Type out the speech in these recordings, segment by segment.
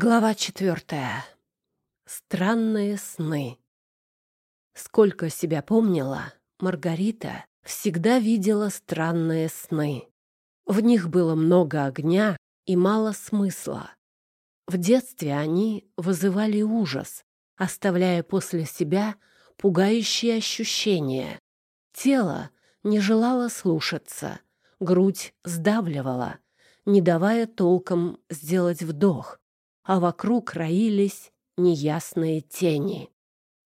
Глава четвертая. Странные сны. Сколько себя помнила, Маргарита всегда видела странные сны. В них было много огня и мало смысла. В детстве они вызывали ужас, оставляя после себя пугающие ощущения. Тело не желало слушаться, грудь сдавливала, не давая толком сделать вдох а вокруг роились неясные тени.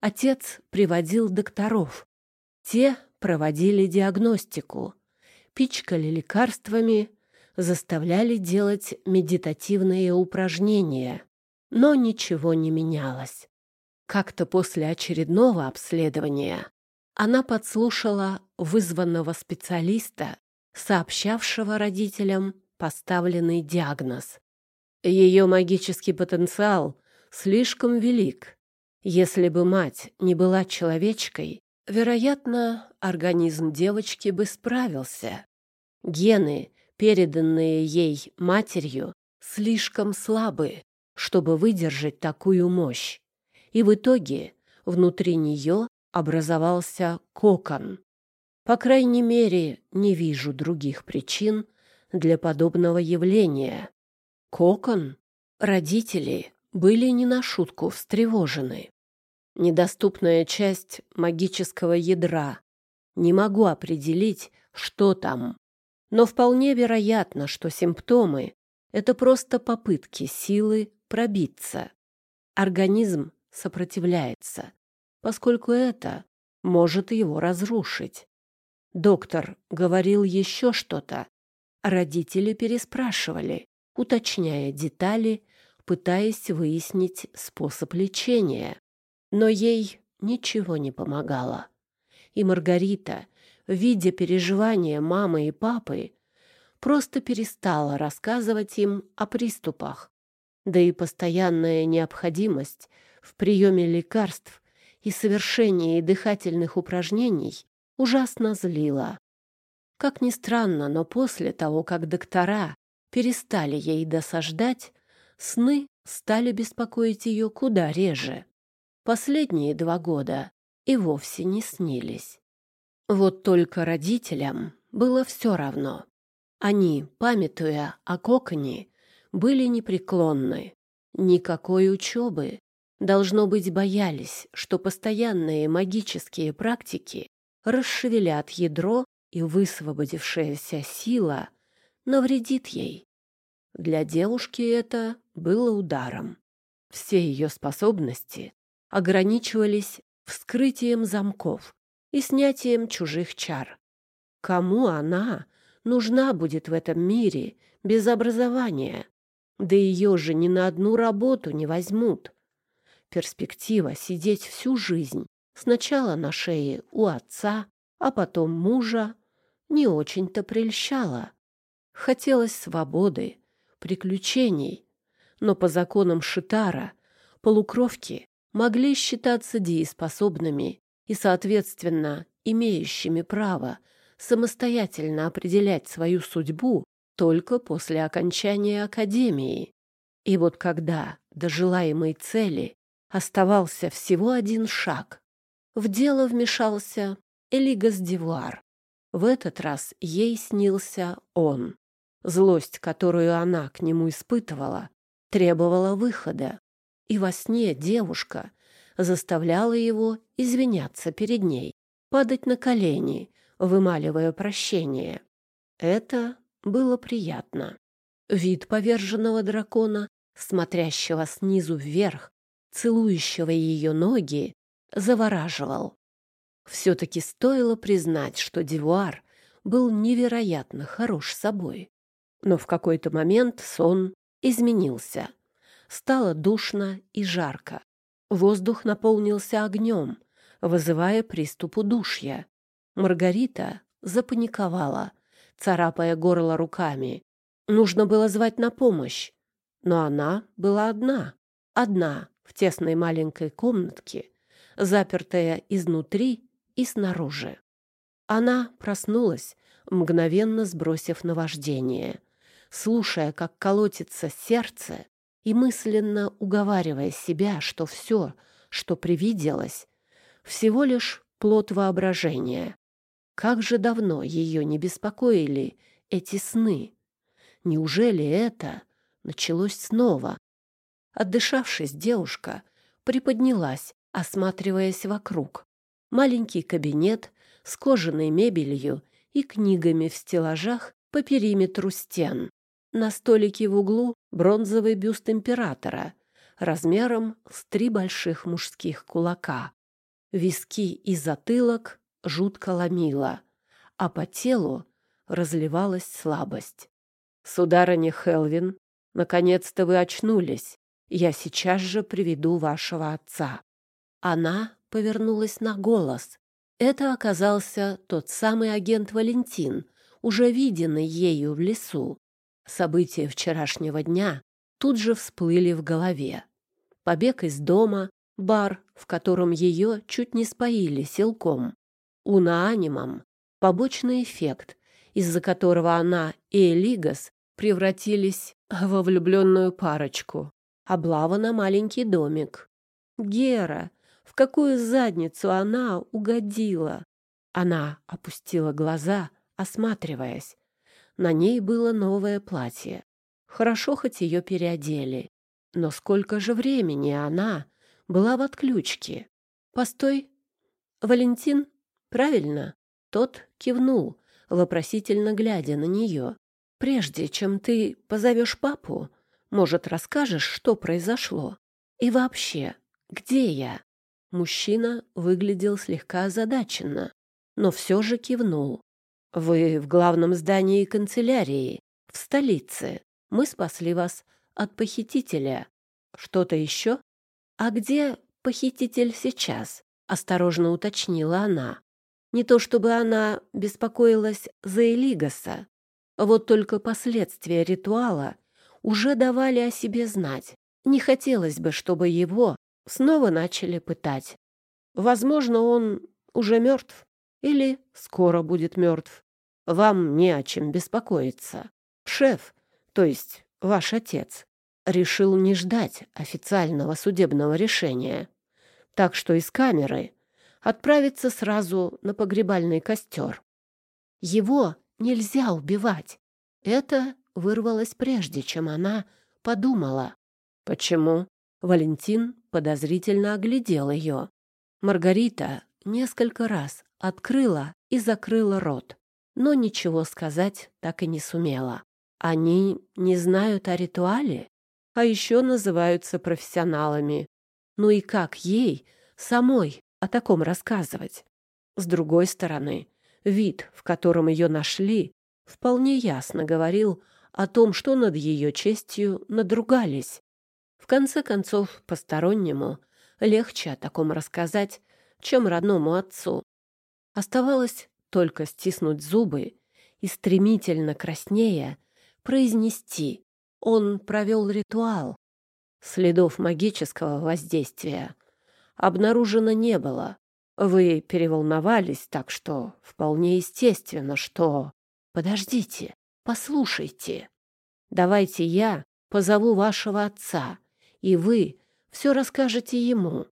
Отец приводил докторов. Те проводили диагностику, пичкали лекарствами, заставляли делать медитативные упражнения, но ничего не менялось. Как-то после очередного обследования она подслушала вызванного специалиста, сообщавшего родителям поставленный диагноз. Ее магический потенциал слишком велик. Если бы мать не была человечкой, вероятно, организм девочки бы справился. Гены, переданные ей матерью, слишком слабы, чтобы выдержать такую мощь. И в итоге внутри нее образовался кокон. По крайней мере, не вижу других причин для подобного явления. Кокон? Родители были не на шутку встревожены. Недоступная часть магического ядра. Не могу определить, что там. Но вполне вероятно, что симптомы — это просто попытки силы пробиться. Организм сопротивляется, поскольку это может его разрушить. Доктор говорил еще что-то. Родители переспрашивали уточняя детали, пытаясь выяснить способ лечения. Но ей ничего не помогало. И Маргарита, видя переживания мамы и папы, просто перестала рассказывать им о приступах. Да и постоянная необходимость в приеме лекарств и совершении дыхательных упражнений ужасно злила. Как ни странно, но после того, как доктора перестали ей досаждать, сны стали беспокоить ее куда реже. Последние два года и вовсе не снились. Вот только родителям было все равно. Они, памятуя о коконе, были непреклонны. Никакой учебы. Должно быть, боялись, что постоянные магические практики расшевелят ядро, и высвободившаяся сила навредит ей. Для девушки это было ударом. Все ее способности ограничивались вскрытием замков и снятием чужих чар. Кому она нужна будет в этом мире без образования? Да ее же ни на одну работу не возьмут. Перспектива сидеть всю жизнь сначала на шее у отца, а потом мужа не очень-то прельщала. Хотелось свободы, приключений, но по законам Шитара полукровки могли считаться дееспособными и, соответственно, имеющими право самостоятельно определять свою судьбу только после окончания академии. И вот когда до желаемой цели оставался всего один шаг, в дело вмешался Элигас Дивуар. В этот раз ей снился он. Злость, которую она к нему испытывала, требовала выхода. И во сне девушка заставляла его извиняться перед ней, падать на колени, вымаливая прощение. Это было приятно. Вид поверженного дракона, смотрящего снизу вверх, целующего ее ноги, завораживал. Все-таки стоило признать, что Дивуар был невероятно хорош собой. Но в какой-то момент сон изменился. Стало душно и жарко. Воздух наполнился огнем, вызывая приступ удушья. Маргарита запаниковала, царапая горло руками. Нужно было звать на помощь. Но она была одна. Одна в тесной маленькой комнатке, запертая изнутри и снаружи. Она проснулась, мгновенно сбросив наваждение слушая, как колотится сердце, и мысленно уговаривая себя, что все, что привиделось, всего лишь плод воображения. Как же давно ее не беспокоили эти сны? Неужели это началось снова? Отдышавшись, девушка приподнялась, осматриваясь вокруг. Маленький кабинет с кожаной мебелью и книгами в стеллажах по периметру стен. На столике в углу бронзовый бюст императора размером с три больших мужских кулака. Виски и затылок жутко ломило, а по телу разливалась слабость. «Сударыня Хелвин, наконец-то вы очнулись. Я сейчас же приведу вашего отца». Она повернулась на голос. Это оказался тот самый агент Валентин, уже виденный ею в лесу. События вчерашнего дня тут же всплыли в голове. Побег из дома, бар, в котором ее чуть не споили силком. Унаанимом — побочный эффект, из-за которого она и Элигас превратились во влюбленную парочку. Облава на маленький домик. Гера, в какую задницу она угодила? Она опустила глаза, осматриваясь. На ней было новое платье. Хорошо, хоть ее переодели. Но сколько же времени она была в отключке? Постой. Валентин? Правильно. Тот кивнул, вопросительно глядя на нее. Прежде чем ты позовешь папу, может, расскажешь, что произошло? И вообще, где я? Мужчина выглядел слегка озадаченно, но все же кивнул. Вы в главном здании канцелярии, в столице. Мы спасли вас от похитителя. Что-то еще? А где похититель сейчас? Осторожно уточнила она. Не то чтобы она беспокоилась за Элигаса. Вот только последствия ритуала уже давали о себе знать. Не хотелось бы, чтобы его снова начали пытать. Возможно, он уже мертв или скоро будет мертв. Вам не о чем беспокоиться. Шеф, то есть ваш отец, решил не ждать официального судебного решения. Так что из камеры отправиться сразу на погребальный костер. Его нельзя убивать. Это вырвалось прежде, чем она подумала. Почему? Валентин подозрительно оглядел ее. Маргарита несколько раз открыла и закрыла рот, но ничего сказать так и не сумела. Они не знают о ритуале, а еще называются профессионалами. Ну и как ей самой о таком рассказывать? С другой стороны, вид, в котором ее нашли, вполне ясно говорил о том, что над ее честью надругались. В конце концов, постороннему легче о таком рассказать, чем родному отцу. Оставалось только стиснуть зубы и стремительно краснея произнести «Он провел ритуал». Следов магического воздействия обнаружено не было. Вы переволновались, так что вполне естественно, что... Подождите, послушайте. Давайте я позову вашего отца, и вы все расскажете ему.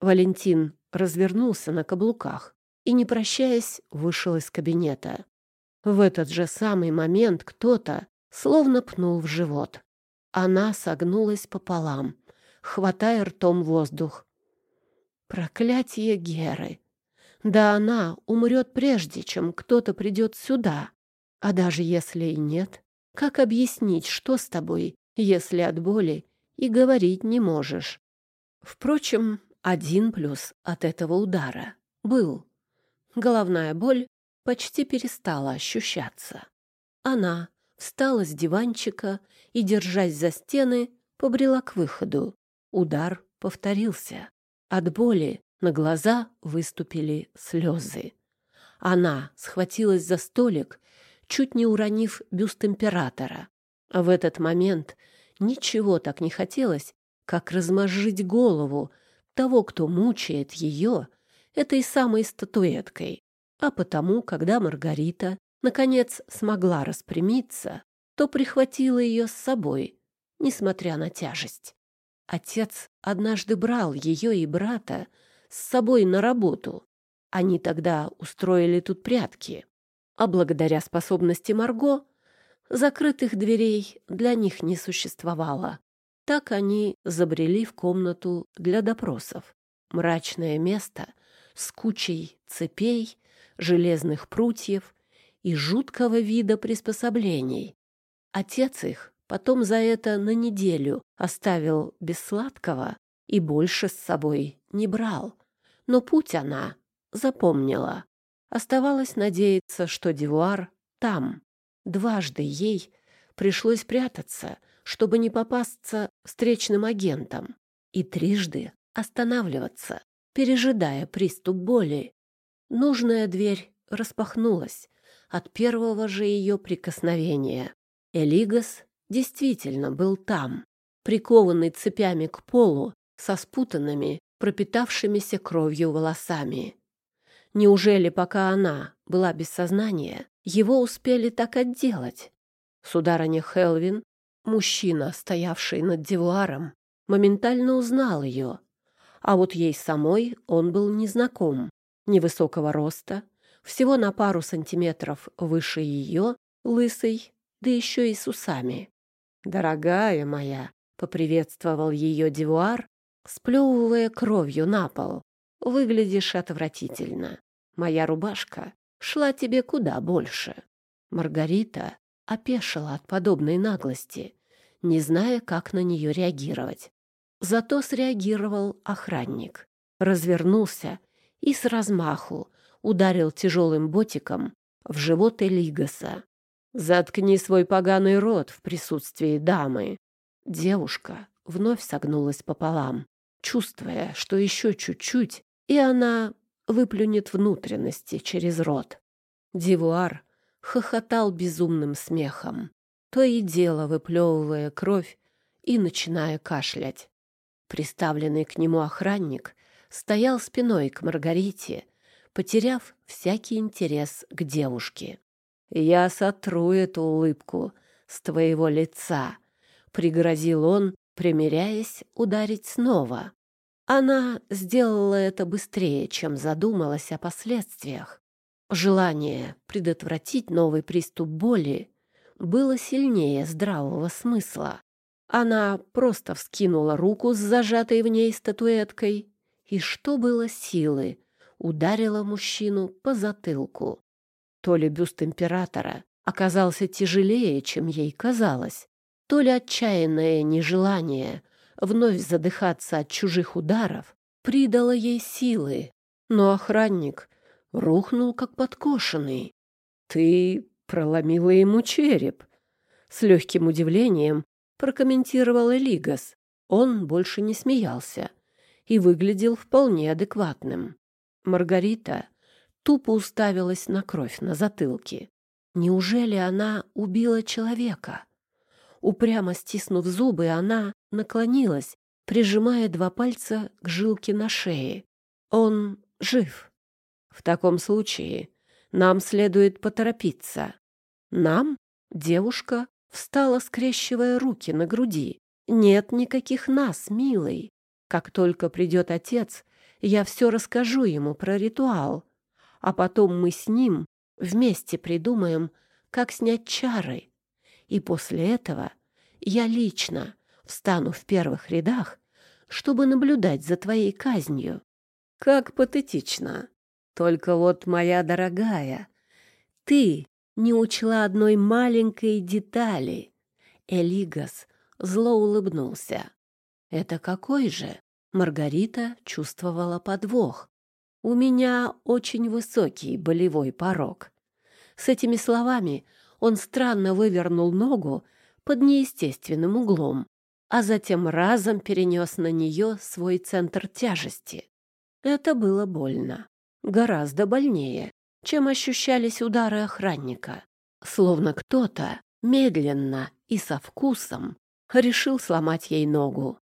Валентин развернулся на каблуках и, не прощаясь, вышел из кабинета. В этот же самый момент кто-то словно пнул в живот. Она согнулась пополам, хватая ртом воздух. Проклятие Геры! Да она умрет прежде, чем кто-то придет сюда. А даже если и нет, как объяснить, что с тобой, если от боли и говорить не можешь? Впрочем, один плюс от этого удара был. Головная боль почти перестала ощущаться. Она встала с диванчика и, держась за стены, побрела к выходу. Удар повторился. От боли на глаза выступили слезы. Она схватилась за столик, чуть не уронив бюст императора. В этот момент ничего так не хотелось, как размозжить голову того, кто мучает ее этой самой статуэткой. А потому, когда Маргарита наконец смогла распрямиться, то прихватила ее с собой, несмотря на тяжесть. Отец однажды брал ее и брата с собой на работу. Они тогда устроили тут прятки. А благодаря способности Марго закрытых дверей для них не существовало. Так они забрели в комнату для допросов. Мрачное место с кучей цепей, железных прутьев и жуткого вида приспособлений. Отец их потом за это на неделю оставил без сладкого и больше с собой не брал. Но путь она запомнила. Оставалось надеяться, что Дивуар там. Дважды ей пришлось прятаться, чтобы не попасться встречным агентам, и трижды останавливаться, пережидая приступ боли. Нужная дверь распахнулась от первого же ее прикосновения. Элигас действительно был там, прикованный цепями к полу со спутанными, пропитавшимися кровью волосами. Неужели, пока она была без сознания, его успели так отделать? Сударыня Хелвин, мужчина, стоявший над девуаром, моментально узнал ее, а вот ей самой он был незнаком. Невысокого роста, всего на пару сантиметров выше ее, лысый, да еще и с усами. «Дорогая моя!» — поприветствовал ее девуар, сплевывая кровью на пол. «Выглядишь отвратительно. Моя рубашка шла тебе куда больше». Маргарита опешила от подобной наглости, не зная, как на нее реагировать. Зато среагировал охранник. Развернулся и с размаху ударил тяжелым ботиком в живот Элигаса. «Заткни свой поганый рот в присутствии дамы!» Девушка вновь согнулась пополам, чувствуя, что еще чуть-чуть, и она выплюнет внутренности через рот. Дивуар хохотал безумным смехом, то и дело выплевывая кровь и начиная кашлять. Приставленный к нему охранник стоял спиной к Маргарите, потеряв всякий интерес к девушке. «Я сотру эту улыбку с твоего лица», — пригрозил он, примиряясь ударить снова. Она сделала это быстрее, чем задумалась о последствиях. Желание предотвратить новый приступ боли было сильнее здравого смысла. Она просто вскинула руку с зажатой в ней статуэткой и, что было силы, ударила мужчину по затылку. То ли бюст императора оказался тяжелее, чем ей казалось, то ли отчаянное нежелание вновь задыхаться от чужих ударов придало ей силы, но охранник рухнул как подкошенный. «Ты проломила ему череп!» С легким удивлением прокомментировал Элигас. Он больше не смеялся и выглядел вполне адекватным. Маргарита тупо уставилась на кровь на затылке. Неужели она убила человека? Упрямо стиснув зубы, она наклонилась, прижимая два пальца к жилке на шее. Он жив. В таком случае нам следует поторопиться. Нам? Девушка встала, скрещивая руки на груди. Нет никаких нас, милый. Как только придет отец, я все расскажу ему про ритуал а потом мы с ним вместе придумаем, как снять чары. И после этого я лично встану в первых рядах, чтобы наблюдать за твоей казнью. Как патетично. Только вот, моя дорогая, ты не учла одной маленькой детали. Элигас зло улыбнулся. Это какой же? Маргарита чувствовала подвох. У меня очень высокий болевой порог. С этими словами он странно вывернул ногу под неестественным углом, а затем разом перенес на нее свой центр тяжести. Это было больно. Гораздо больнее, чем ощущались удары охранника. Словно кто-то медленно и со вкусом решил сломать ей ногу.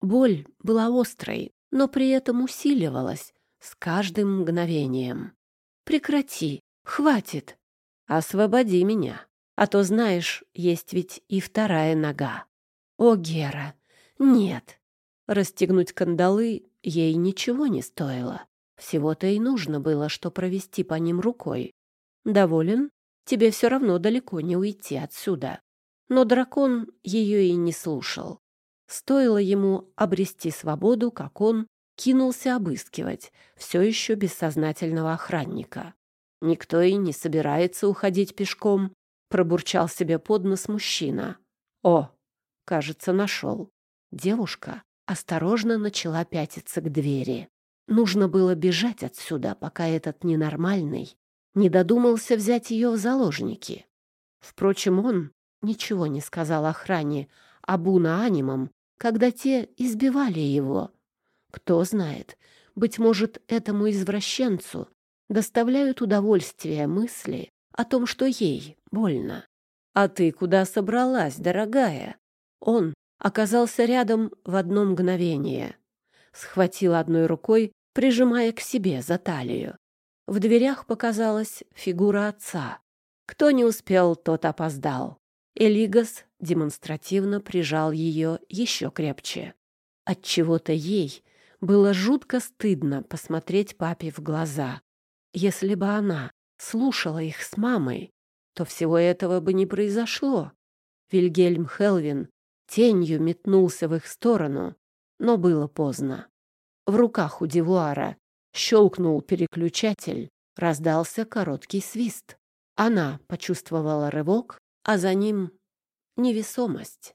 Боль была острой, но при этом усиливалась, с каждым мгновением. Прекрати, хватит. Освободи меня, а то, знаешь, есть ведь и вторая нога. О, Гера, нет. Расстегнуть кандалы ей ничего не стоило. Всего-то и нужно было, что провести по ним рукой. Доволен? Тебе все равно далеко не уйти отсюда. Но дракон ее и не слушал. Стоило ему обрести свободу, как он кинулся обыскивать все еще бессознательного охранника. Никто и не собирается уходить пешком, пробурчал себе под нос мужчина. О, кажется, нашел. Девушка осторожно начала пятиться к двери. Нужно было бежать отсюда, пока этот ненормальный не додумался взять ее в заложники. Впрочем, он ничего не сказал охране Абуна Анимам, когда те избивали его. Кто знает, быть может, этому извращенцу доставляют удовольствие мысли о том, что ей больно. «А ты куда собралась, дорогая?» Он оказался рядом в одно мгновение. Схватил одной рукой, прижимая к себе за талию. В дверях показалась фигура отца. Кто не успел, тот опоздал. Элигас демонстративно прижал ее еще крепче. От чего то ей было жутко стыдно посмотреть папе в глаза. Если бы она слушала их с мамой, то всего этого бы не произошло. Вильгельм Хелвин тенью метнулся в их сторону, но было поздно. В руках у Девуара щелкнул переключатель, раздался короткий свист. Она почувствовала рывок, а за ним невесомость.